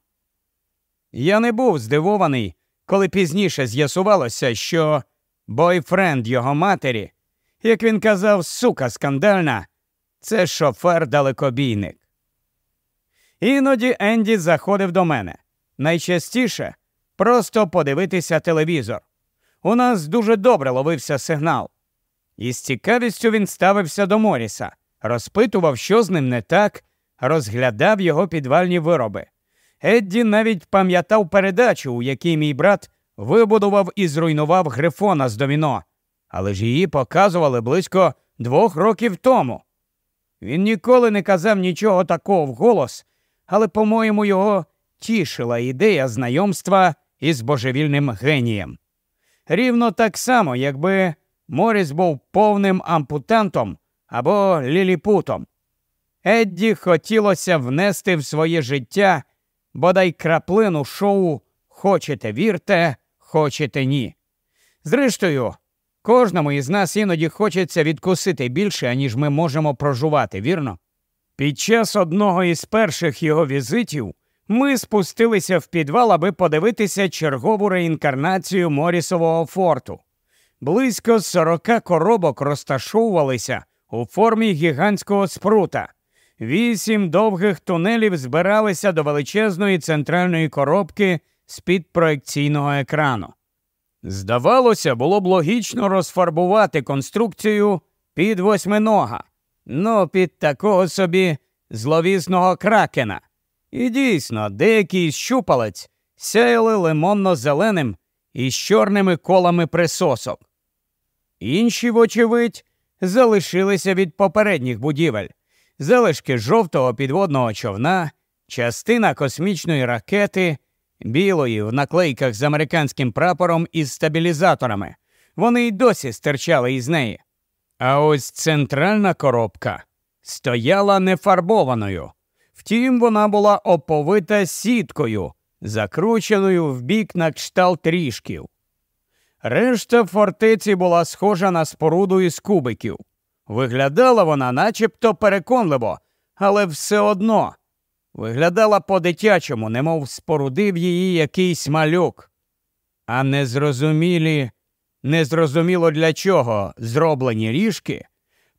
Я не був здивований, коли пізніше з'ясувалося, що бойфренд його матері, як він казав, сука скандальна, це шофер далекобійник. Іноді Енді заходив до мене. Найчастіше просто подивитися телевізор. У нас дуже добре ловився сигнал. І з цікавістю він ставився до Моріса, розпитував, що з ним не так, розглядав його підвальні вироби. Едді навіть пам'ятав передачу, у якій мій брат вибудував і зруйнував грифона з доміно, але ж її показували близько двох років тому. Він ніколи не казав нічого такого вголос, але, по-моєму, його тішила ідея знайомства із божевільним генієм. Рівно так само, якби Моріс був повним ампутантом або ліліпутом. Едді хотілося внести в своє життя бодай краплину шоу Хочете вірте, хочете ні. Зрештою, кожному із нас іноді хочеться відкусити більше, аніж ми можемо прожувати, вірно? Під час одного із перших його візитів ми спустилися в підвал, аби подивитися чергову реінкарнацію Морісового форту. Близько сорока коробок розташовувалися у формі гігантського спрута. Вісім довгих тунелів збиралися до величезної центральної коробки з-під проекційного екрану. Здавалося, було б логічно розфарбувати конструкцію під восьминога, ну під такого собі зловісного кракена. І дійсно, деякі з щупалець сяяли лимонно-зеленим із чорними колами присосок. Інші, вочевидь, залишилися від попередніх будівель, залишки жовтого підводного човна, частина космічної ракети, білої в наклейках з американським прапором із стабілізаторами. Вони й досі стирчали із неї. А ось центральна коробка стояла нефарбованою. Втім, вона була оповита сіткою, закрученою в бік на кшталт ріжків. Решта фортеці була схожа на споруду із кубиків. Виглядала вона начебто переконливо, але все одно виглядала по-дитячому, немов спорудив її якийсь малюк. А незрозумілі, незрозуміло для чого зроблені ріжки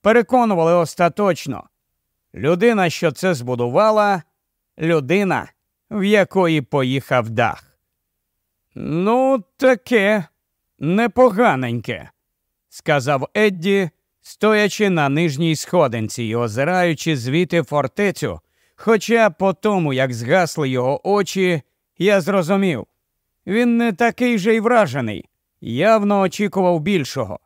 переконували остаточно. Людина, що це збудувала, людина, в якої поїхав дах. Ну, таке непоганеньке, сказав Едді, стоячи на нижній сходинці і озираючи звідти фортецю. Хоча по тому, як згасли його очі, я зрозумів, він не такий же й вражений, явно очікував більшого.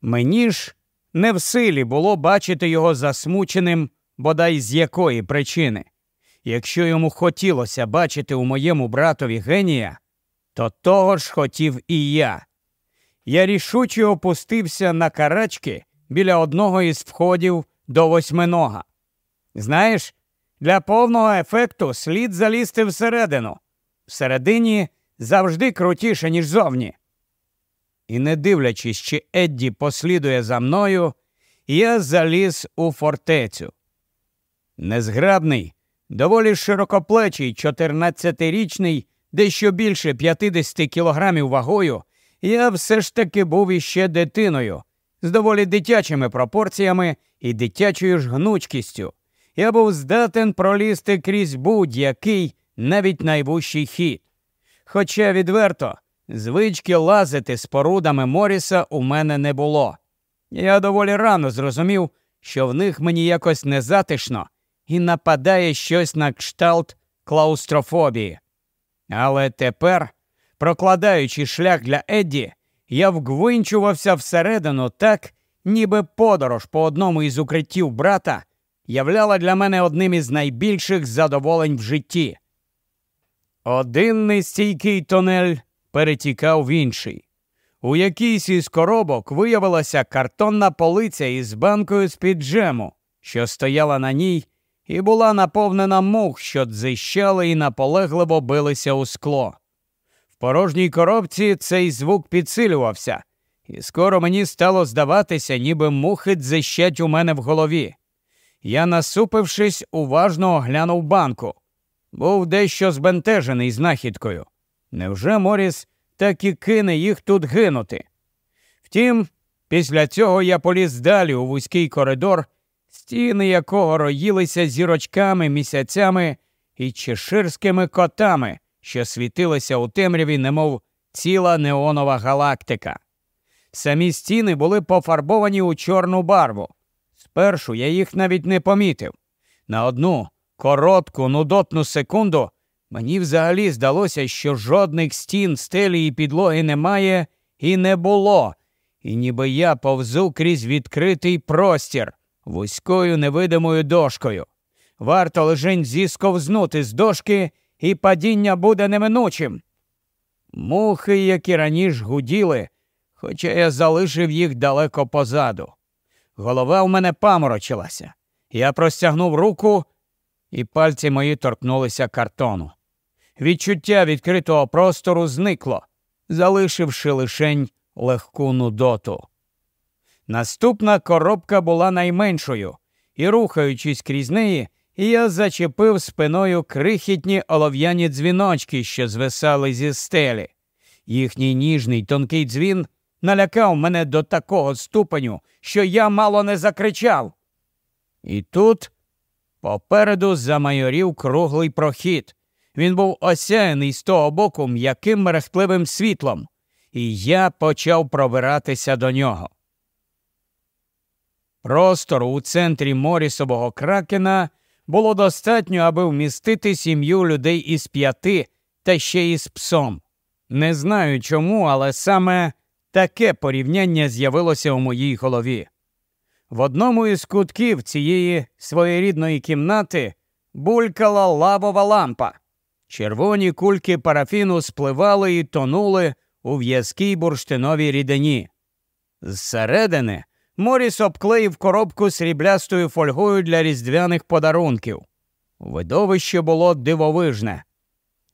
Мені ж не в силі було бачити його засмученим, бодай з якої причини. Якщо йому хотілося бачити у моєму братові генія, то того ж хотів і я. Я рішуче опустився на карачки біля одного із входів до восьминога. Знаєш, для повного ефекту слід залізти всередину. Всередині завжди крутіше, ніж зовні. І не дивлячись, чи Едді послідує за мною, я заліз у фортецю. Незграбний, доволі широкоплечий, 14-річний, дещо більше 50 кілограмів вагою, я все ж таки був іще дитиною, з доволі дитячими пропорціями і дитячою ж гнучкістю. Я був здатен пролізти крізь будь-який, навіть найвущий хід. Хоча відверто, звички лазити спорудами Моріса у мене не було. Я доволі рано зрозумів, що в них мені якось незатишно і нападає щось на кшталт клаустрофобії. Але тепер, прокладаючи шлях для Едді, я вгвинчувався всередину так, ніби подорож по одному із укриттів брата являла для мене одним із найбільших задоволень в житті. Один нестійкий тонель перетікав в інший. У якійсь із коробок виявилася картонна полиця із банкою з-під джему, що стояла на ній, і була наповнена мух, що дзищали і наполегливо билися у скло. В порожній коробці цей звук підсилювався, і скоро мені стало здаватися, ніби мухи дзищать у мене в голові. Я, насупившись, уважно оглянув банку. Був дещо збентежений знахідкою. Невже Моріс так і кине їх тут гинути? Втім, після цього я поліз далі у вузький коридор, стіни якого роїлися зірочками, місяцями і чеширськими котами, що світилися у темряві, немов ціла неонова галактика. Самі стіни були пофарбовані у чорну барву. Спершу я їх навіть не помітив. На одну коротку, нудотну секунду мені взагалі здалося, що жодних стін, стелі і підлоги немає і не було, і ніби я повзу крізь відкритий простір вузькою невидимою дошкою. Варто лишень зісковзнути з дошки, і падіння буде неминучим. Мухи, які раніше гуділи, хоча я залишив їх далеко позаду. Голова в мене паморочилася. Я простягнув руку, і пальці мої торкнулися картону. Відчуття відкритого простору зникло, залишивши лишень легку нудоту. Наступна коробка була найменшою, і, рухаючись крізь неї, я зачепив спиною крихітні олов'яні дзвіночки, що звисали зі стелі. Їхній ніжний тонкий дзвін налякав мене до такого ступеню, що я мало не закричав. І тут попереду замайорів круглий прохід. Він був осяяний з того боку м'яким мерехтливим світлом, і я почав пробиратися до нього. Простору у центрі Морісового кракена було достатньо, аби вмістити сім'ю людей із п'яти та ще із псом. Не знаю чому, але саме таке порівняння з'явилося у моїй голові. В одному із кутків цієї своєрідної кімнати булькала лавова лампа. Червоні кульки парафіну спливали і тонули у в'язкій бурштиновій рідині. Зсередини Моріс обклеїв коробку сріблястою фольгою для різдвяних подарунків. Видовище було дивовижне.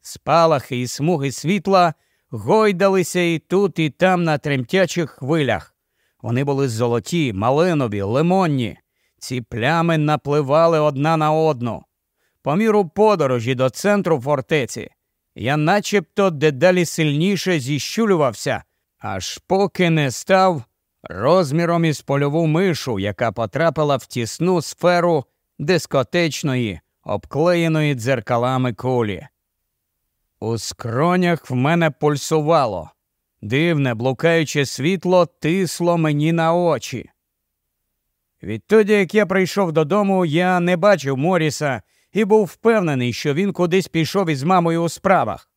Спалахи і смуги світла гойдалися і тут, і там на тремтячих хвилях. Вони були золоті, малинові, лимонні. Ці плями напливали одна на одну. По міру подорожі до центру фортеці я начебто дедалі сильніше зіщулювався, аж поки не став розміром із польову мишу, яка потрапила в тісну сферу дискотечної, обклеєної дзеркалами кулі. У скронях в мене пульсувало. Дивне, блукаюче світло тисло мені на очі. Відтоді, як я прийшов додому, я не бачив Моріса і був впевнений, що він кудись пішов із мамою у справах.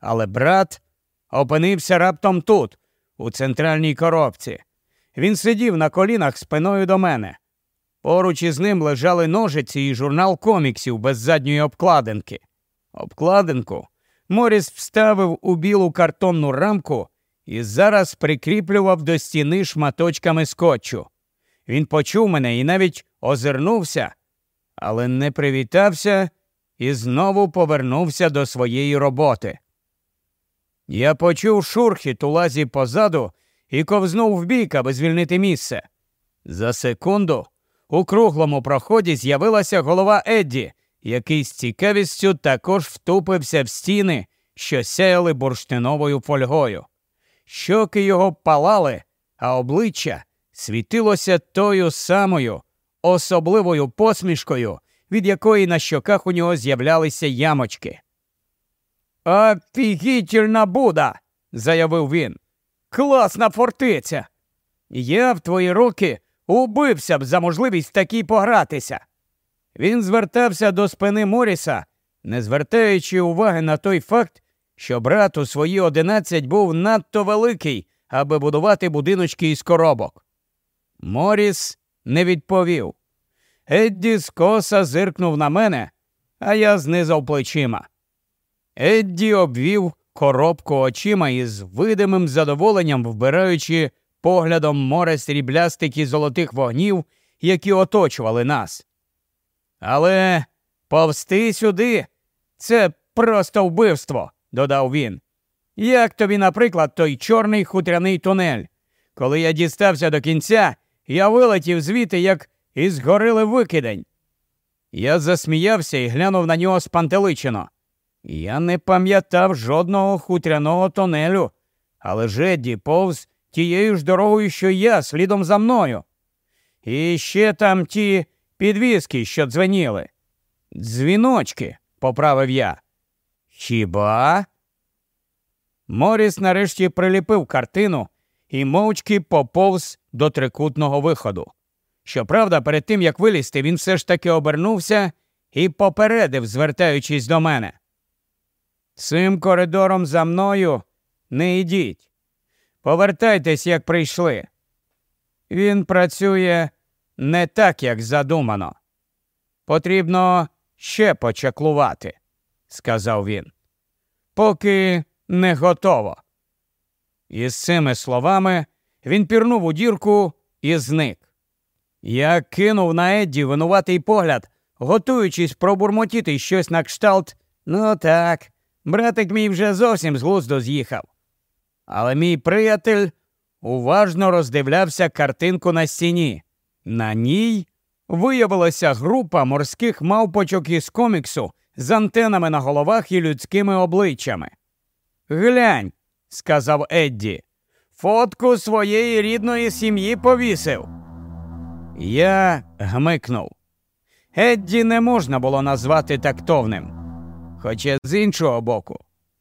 Але брат опинився раптом тут, у центральній коробці. Він сидів на колінах спиною до мене. Поруч із ним лежали ножиці і журнал коміксів без задньої обкладинки. Обкладинку Моріс вставив у білу картонну рамку і зараз прикріплював до стіни шматочками скотчу. Він почув мене і навіть озирнувся, але не привітався і знову повернувся до своєї роботи. Я почув шурхіт у лазі позаду і ковзнув вбік, аби звільнити місце. За секунду у круглому проході з'явилася голова Едді, який з цікавістю також втупився в стіни, що сяяли бурштиновою фольгою. Щоки його палали, а обличчя світилося тою самою особливою посмішкою, від якої на щоках у нього з'являлися ямочки. Офігітельна буда, заявив він. Класна фортеця. Я в твої роки убився б за можливість такій погратися. Він звертався до спини Моріса, не звертаючи уваги на той факт, що брат у свої одинадцять був надто великий, аби будувати будиночки із коробок. Моріс не відповів. Едді скоса зиркнув на мене, а я знизав плечима. Едді обвів коробку очима із видимим задоволенням, вбираючи поглядом море сріблястих і золотих вогнів, які оточували нас. Але повсти сюди це просто вбивство, додав він. Як тобі, наприклад, той чорний хутряний тунель. Коли я дістався до кінця, я вилетів звідти, як із горили викидень. Я засміявся і глянув на нього спантеличено. Я не пам'ятав жодного хутряного тунелю, але Жедді повз тією ж дорогою, що я, слідом за мною. І ще там ті підвіски, що дзвеніли. Дзвіночки, поправив я. Хіба? Моріс нарешті приліпив картину і мовчки поповз до трикутного виходу. Щоправда, перед тим як вилізти, він все ж таки обернувся і попередив, звертаючись до мене. Цим коридором за мною не йдіть. Повертайтесь, як прийшли. Він працює не так, як задумано. Потрібно ще почаклувати, сказав він. Поки не готово. І з цими словами він пірнув у дірку і зник. Я кинув на Едді винуватий погляд, готуючись пробурмотіти щось на кшталт. Ну так, братик мій вже зовсім з глузду з'їхав. Але мій приятель уважно роздивлявся картинку на стіні. На ній виявилася група морських мавпочок із коміксу з антенами на головах і людськими обличчями. Глянь, сказав Едді, фотку своєї рідної сім'ї повісив. Я гмикнув. Едді не можна було назвати тактовним. Хоча з іншого боку,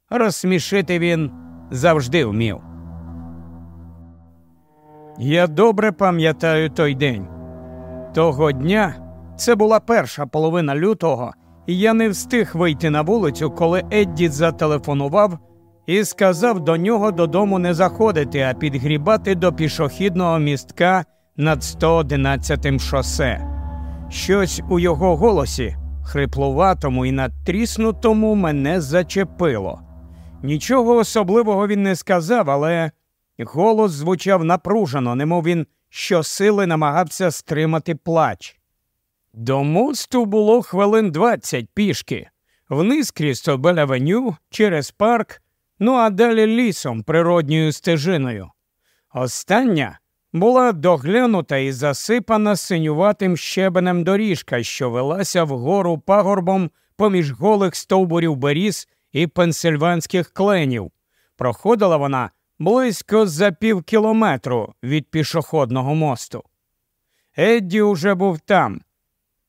розсмішити він завжди вмів. Я добре пам'ятаю той день. Того дня це була перша половина лютого, і я не встиг вийти на вулицю, коли Едді зателефонував і сказав до нього додому не заходити, а підгрібати до пішохідного містка над 111 шосе. Щось у його голосі, хриплуватому і надтріснутому, мене зачепило. Нічого особливого він не сказав, але голос звучав напружено, немов він щосили намагався стримати плач. До мосту було хвилин двадцять пішки, вниз крізь Собель-авеню, через парк, ну а далі лісом, природньою стежиною. Остання була доглянута і засипана синюватим щебенем доріжка, що велася вгору пагорбом поміж голих стовбурів беріз і пенсильванських кленів. Проходила вона близько за пів кілометру від пішохідного мосту. Едді уже був там.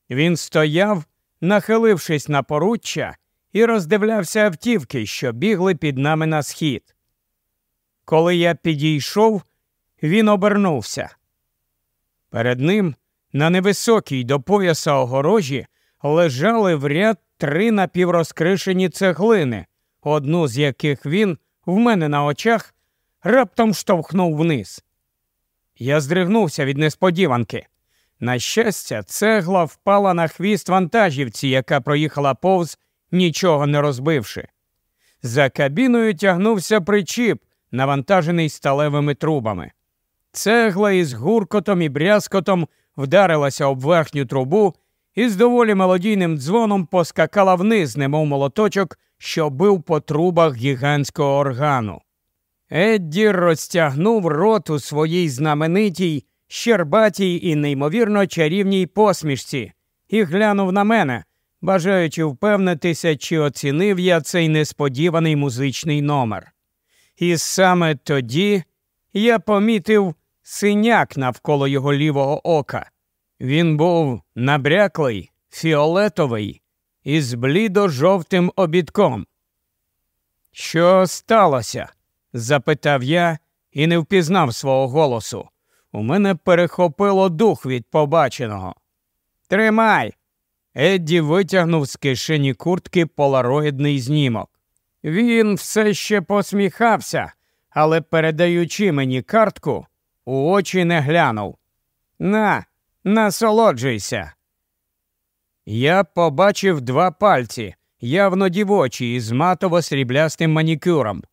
Він стояв, нахилившись на поруччя, і роздивлявся автівки, що бігли під нами на схід. Коли я підійшов, він обернувся. Перед ним на невисокій до пояса огорожі лежали в ряд три напіврозкришені цеглини, одну з яких він в мене на очах раптом штовхнув вниз. Я здригнувся від несподіванки. На щастя, цегла впала на хвіст вантажівці, яка проїхала повз, нічого не розбивши. За кабіною тягнувся причіп, навантажений сталевими трубами. Цегла із гуркотом і брязкотом вдарилася об верхню трубу і з доволі мелодійним дзвоном поскакала вниз, немов молоточок, що бив по трубах гігантського органу. Едді розтягнув рот у своїй знаменитій, щербатій і неймовірно чарівній посмішці і глянув на мене, бажаючи впевнитися, чи оцінив я цей несподіваний музичний номер. І саме тоді я помітив синяк навколо його лівого ока. Він був набряклий, фіолетовий із блідо жовтим обідком. Що сталося? запитав я і не впізнав свого голосу. У мене перехопило дух від побаченого. Тримай. Едді витягнув з кишені куртки полароїдний знімок. Він все ще посміхався, але, передаючи мені картку, у очі не глянув. На, насолоджуйся. Я побачив два пальці, явно дівочі, із матово сріблястим манікюром.